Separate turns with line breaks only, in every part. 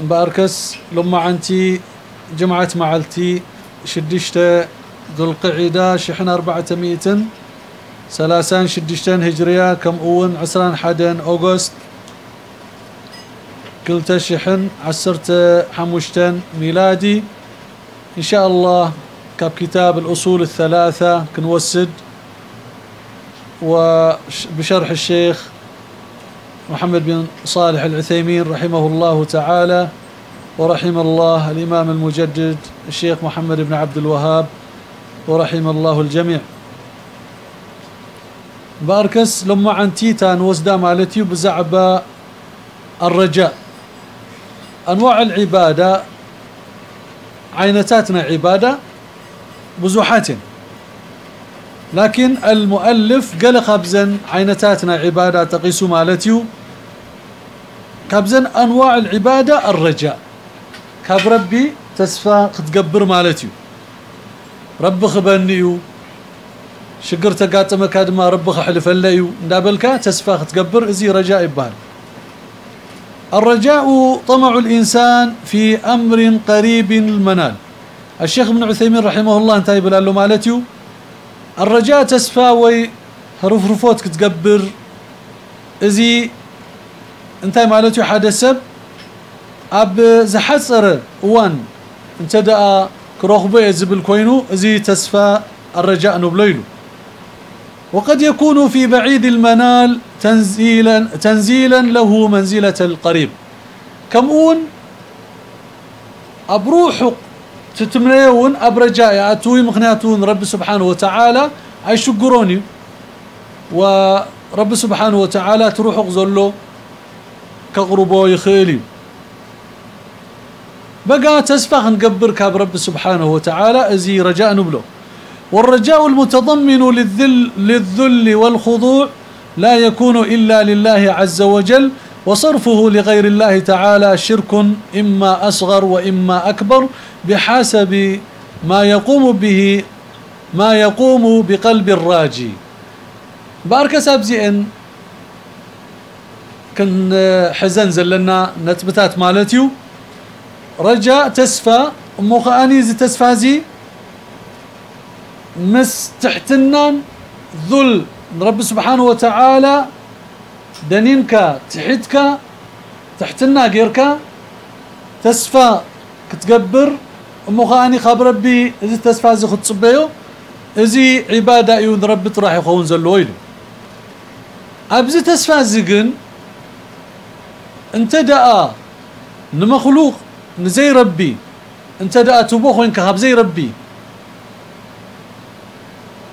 باركس لما عنتي جمعة معلتي شدشت ذو القعدة شحن أربعة مئة سلاسان شدشتين هجرية كم أون؟ عسران حدن أوغست. كلتا شحن عسرت حموشتين ميلادي. إن شاء الله كاب كتاب الأصول الثلاثة كنوسد. وبشرح الشيخ محمد بن صالح العثيمين رحمه الله تعالى ورحم الله الإمام المجدد الشيخ محمد بن عبد الوهاب ورحم الله الجميع. باركس لما عن تيتان وزدا مالتي بزعبة الرجاء. أنواع العبادة عينتاتنا عبادة بزوحات لكن المؤلف قال خبزا عينتاتنا عبادة تقيس مالتيو كابزن انواع العباده الرجاء كاب ربي تسفى تقبر مالتيو رب خبنيو شقر تقاطمك ما رب خحلفليو ندابلكا تسفى تقبر ازي رجاء يبال الرجاء طمع الإنسان في أمر قريب المنال الشيخ ابن عثيمين رحمه الله انتهي بلالو مالتيو الرجاء تسفاوي رفرفوت كتقبر ازي انتهي مالتيو حدا سب اب زحصر وان انت دا كروخبه يزبل كوينو ازي تسفى الرجاء نبليلو وقد يكون في بعيد المنال تنزيلا تنزيلا له منزلة القريب كمون ابروح تتمنيون ابرجاء اتوي مخنياتون رب سبحانه وتعالى اي شقروني ورب سبحانه وتعالى تروح غزلو كغربو يخيلي بقى تسفخ نقبر كاب رب سبحانه وتعالى أزي رجاء نبلو. والرجاء المتضمن للذل للذل والخضوع لا يكون إلا لله عز وجل وصرفه لغير الله تعالى شرك إما أصغر وإما أكبر بحسب ما يقوم به ما يقوم بقلب الراجي. بارك سابزين كن حزن زلنا نتبتات مالتيو. رجاء تسفى مخاني زي. تسفازي مس تحتنان ذل. رب سبحانه وتعالى دنينك تحتك تحتنا غيرك. تسفى كتقبر. مخاني خاب ربي إذا تسفى زي ختصبيو ازي عبادة يون رب راح يخون زلو يلو أبزي تسفى زقن انت دعا نمخلوق نزي ربي. انت دعا تبوخ وينك هاب زي ربي.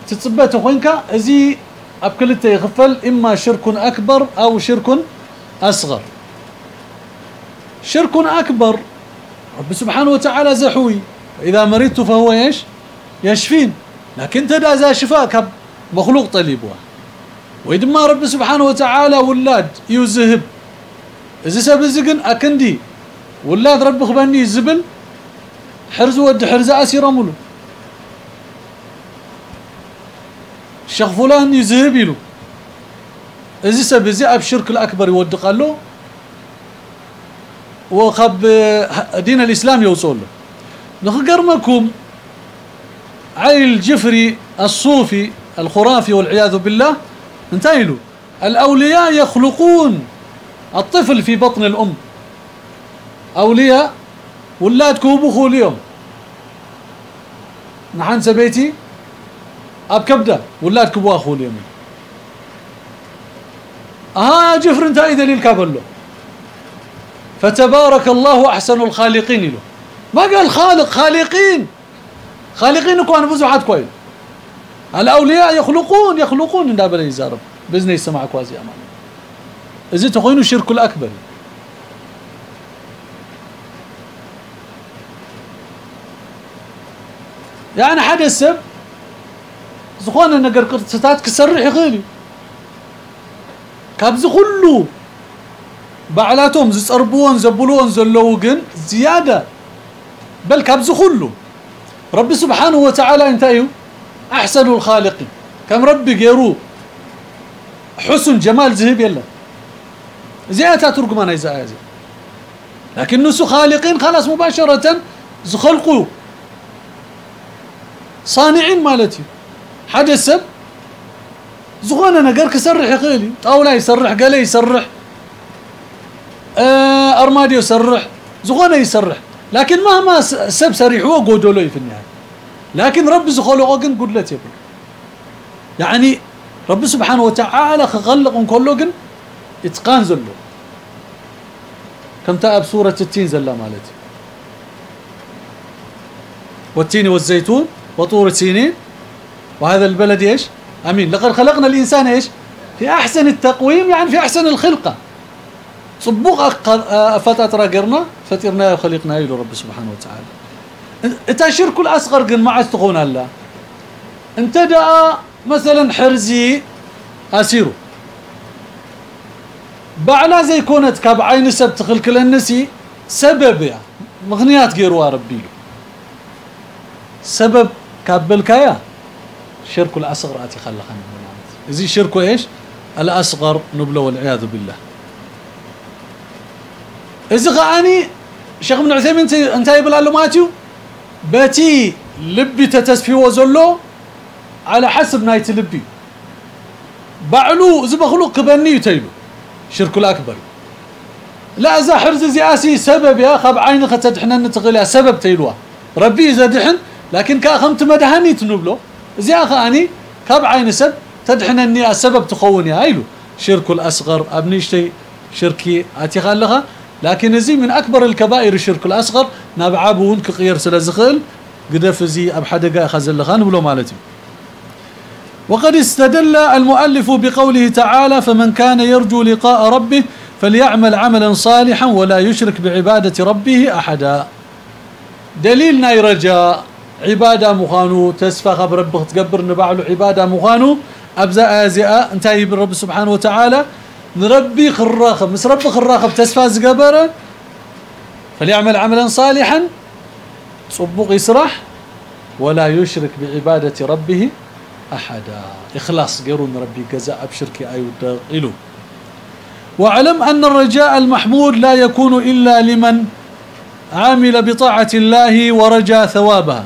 تتصبت خوينك ازي ابكلته يغفل إما شرك أكبر أو شرك أصغر. شرك أكبر رب سبحانه وتعالى زحوي إذا مرضت فهو إيش؟ يشفين. لكن تدأ ذا شفاك مخلوق طليبوا ويدما رب سبحانه وتعالى ولاد يوزهب. اذا سب زقن اكندي ولاد رب خبني زبل حرز ود حرز اسيرهم له الشيخ فلان يذهب له اذا سب زي اب شرك الاكبر يودق له وخب دين الاسلام يوصل له نخقرمكم عيل الجفري الصوفي الخرافي والعياذ بالله انتهيلوا الاولياء يخلقون الطفل في بطن الأم. أولياء ولادكم بخوا اليوم. نحن سبيتي؟ أب كبدة ولادكم واخو اليوم. آه جفر انت اي دليل كابلو. فتبارك الله أحسن الخالقين له. ما قال خالق؟ خالقين. خالقين كون بزحات كويس الأولياء يخلقون يخلقون. بلا يزارب باذن يسمع كوازي أمان. إذا تخوينوا الشرك الأكبر. يعني حدا السب زخون نقر قرصتات كسرح يخيلي كابز كله بعلاتهم زصربون زبلون زلو جن زيادة. بل كابز كله رب سبحانه وتعالى انتهيوا أحسن الخالقين. كم ربي غيرو؟ حسن جمال ذهب يلا. زياتا ترجمان إذا زي لكن نسو خالقين خلاص مباشرة زخلقوا صانعين مالتي. حدث سب زغانا نقر كسرح يخيلي. طاولة يسرح قلي يسرح. آه أرمادي يسرح. زغانا يسرح. لكن مهما سب سريح هو قودولوي في النهاية. لكن رب زخلقه قدلت يقول يعني رب سبحانه وتعالى خلق كله كن إتقان زلو. كم تأب سورة التين زلا مالتي. والتين والزيتون وطور سينين. وهذا البلد إيش؟ أمين. لقد خلقنا الإنسان إيش؟ في أحسن التقويم يعني في أحسن الخلقة. صبوغ فتاترا قرنا فترنا وخلقنا له رب سبحانه وتعالى. إنت شرك الاصغر قن ما تخون الله انت دا مثلا حرزي أسيرو. بعلا زي كونت كاب عين سب تخل كل النسي سبب يا مغنيات غيروا ربي سبب كابلكايا شرك الاصغر اتي خلقنا زي شرك إيش الاصغر نبله والعياذ بالله اذا غاني شيخ ابن عثيمين انت يبل له ماتيو باتي لبي تتسفي وزلو على حسب نايت لبي بعلو زبخلو قبني يتيلو شرك الأكبر. لا اذا حرز زياسي سبب يا خب عين ختدحنا نتغلى سبب تيلوا. ربي إذا دحن لكن كاخمت مدهني تنبلو. زي اخاني كاب عين سب تدحنني السبب تخوني هايلو شرك الأصغر ابنيشتي شركي أتي خلها لكن زي من أكبر الكبائر الشرك الأصغر نابعابون كغير سلازخل قدف زي اب حدقه خزلخان بلو مالتي. وقد استدل المؤلف بقوله تعالى فمن كان يرجو لقاء ربه فليعمل عملا صالحا ولا يشرك بعبادة ربه أحدا. دليلنا يرجى عبادة مخانو تسفى خبر ربك تقبر نبعلو عبادة مخانو. أبزاء أزئاء انتهي بالرب سبحانه وتعالى. نربي خراخب مس رب خراخب تسفى زقبره فليعمل عملا صالحا. صبوق يسرح ولا يشرك بعبادة ربه أحدا إخلاص غير ربي جزاء بشركي أيود إلو واعلم أن الرجاء المحمود لا يكون إلا لمن عامل بطاعة الله ورجى ثوابها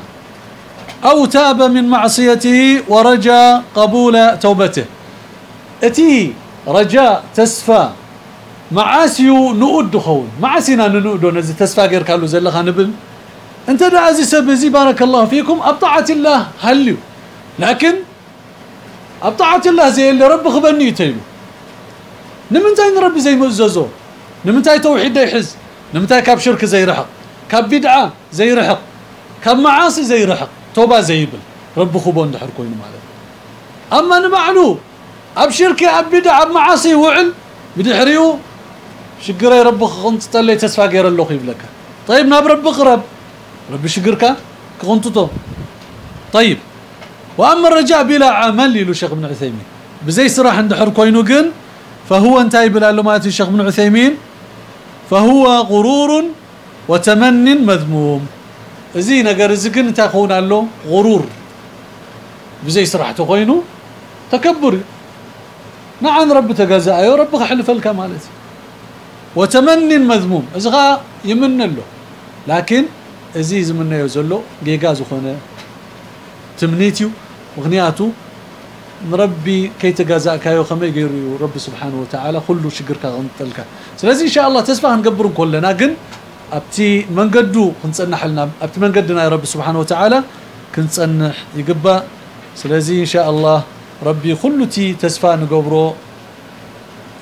أو تاب من معصيته ورجى قبول توبته. إتي رجاء تسفى. معاسيو نؤد خون معاسينا نؤد نزي تسفى غير كالو زلخا نبل أنت دا سبزي بارك الله فيكم. ابطعت الله هليو. لكن أبطعت الله زي اللي رب خبني تيلو نمنتاي ربي زي مززو؟ نمنتاي توحيد يحز نمنتاي كاب شرك زي رحق؟ كاب بدعة زي رحق؟ كاب معاصي زي رحق؟ توبة زي بل رب خبون دحر مالك أما نبعلو أب شركه أب بدع أب معاصي وعل بدحريو؟ شقري رب خنت تلي تسفى غير اللو يبلك. طيب ناب رب قرب رب شقرك؟ كنتو طيب. وأما الرجاء بلا عمل للو شيخ ابن عثيمين. بزي صراح عند حر كوينو قن فهو انتهي بلا الشيخ ابن عثيمين فهو غرور وتمن مذموم. زي نجر زقن تكون له غرور. بزي سرحته خوينو تكبر. نعم رب تجازى يا رب حلف لك مالتي. وتمن مذموم. ازغا يمن له. لكن ازيز منه يزلو جيجا زخونه تمنيتيو. مغنياتو ربي كي تجازى كايو خمي غيرو رب سبحانه وتعالى كله شجرك غنطلك. سلازي إن شاء الله تسفى نقبر كلنا كن أبتي منقدو كنصنح لنا أبتي منقدنا يا رب سبحانه وتعالى كنصنح يقبا. سلازي إن شاء الله ربي كلتي تسفى نقبرو.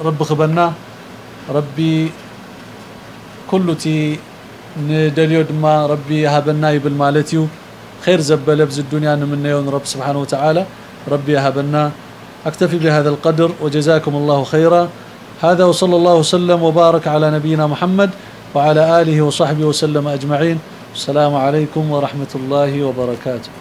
رب خبرنا ربي كلتي ندليو دما ربي هبنا يبل مالتيو. خير زبل بز الدنيا من يوم رب سبحانه وتعالى. ربي هبنا أكتفي بهذا القدر وجزاكم الله خيرا. هذا وصلى الله وسلم وبارك على نبينا محمد وعلى آله وصحبه وسلم أجمعين. السلام عليكم ورحمة الله وبركاته.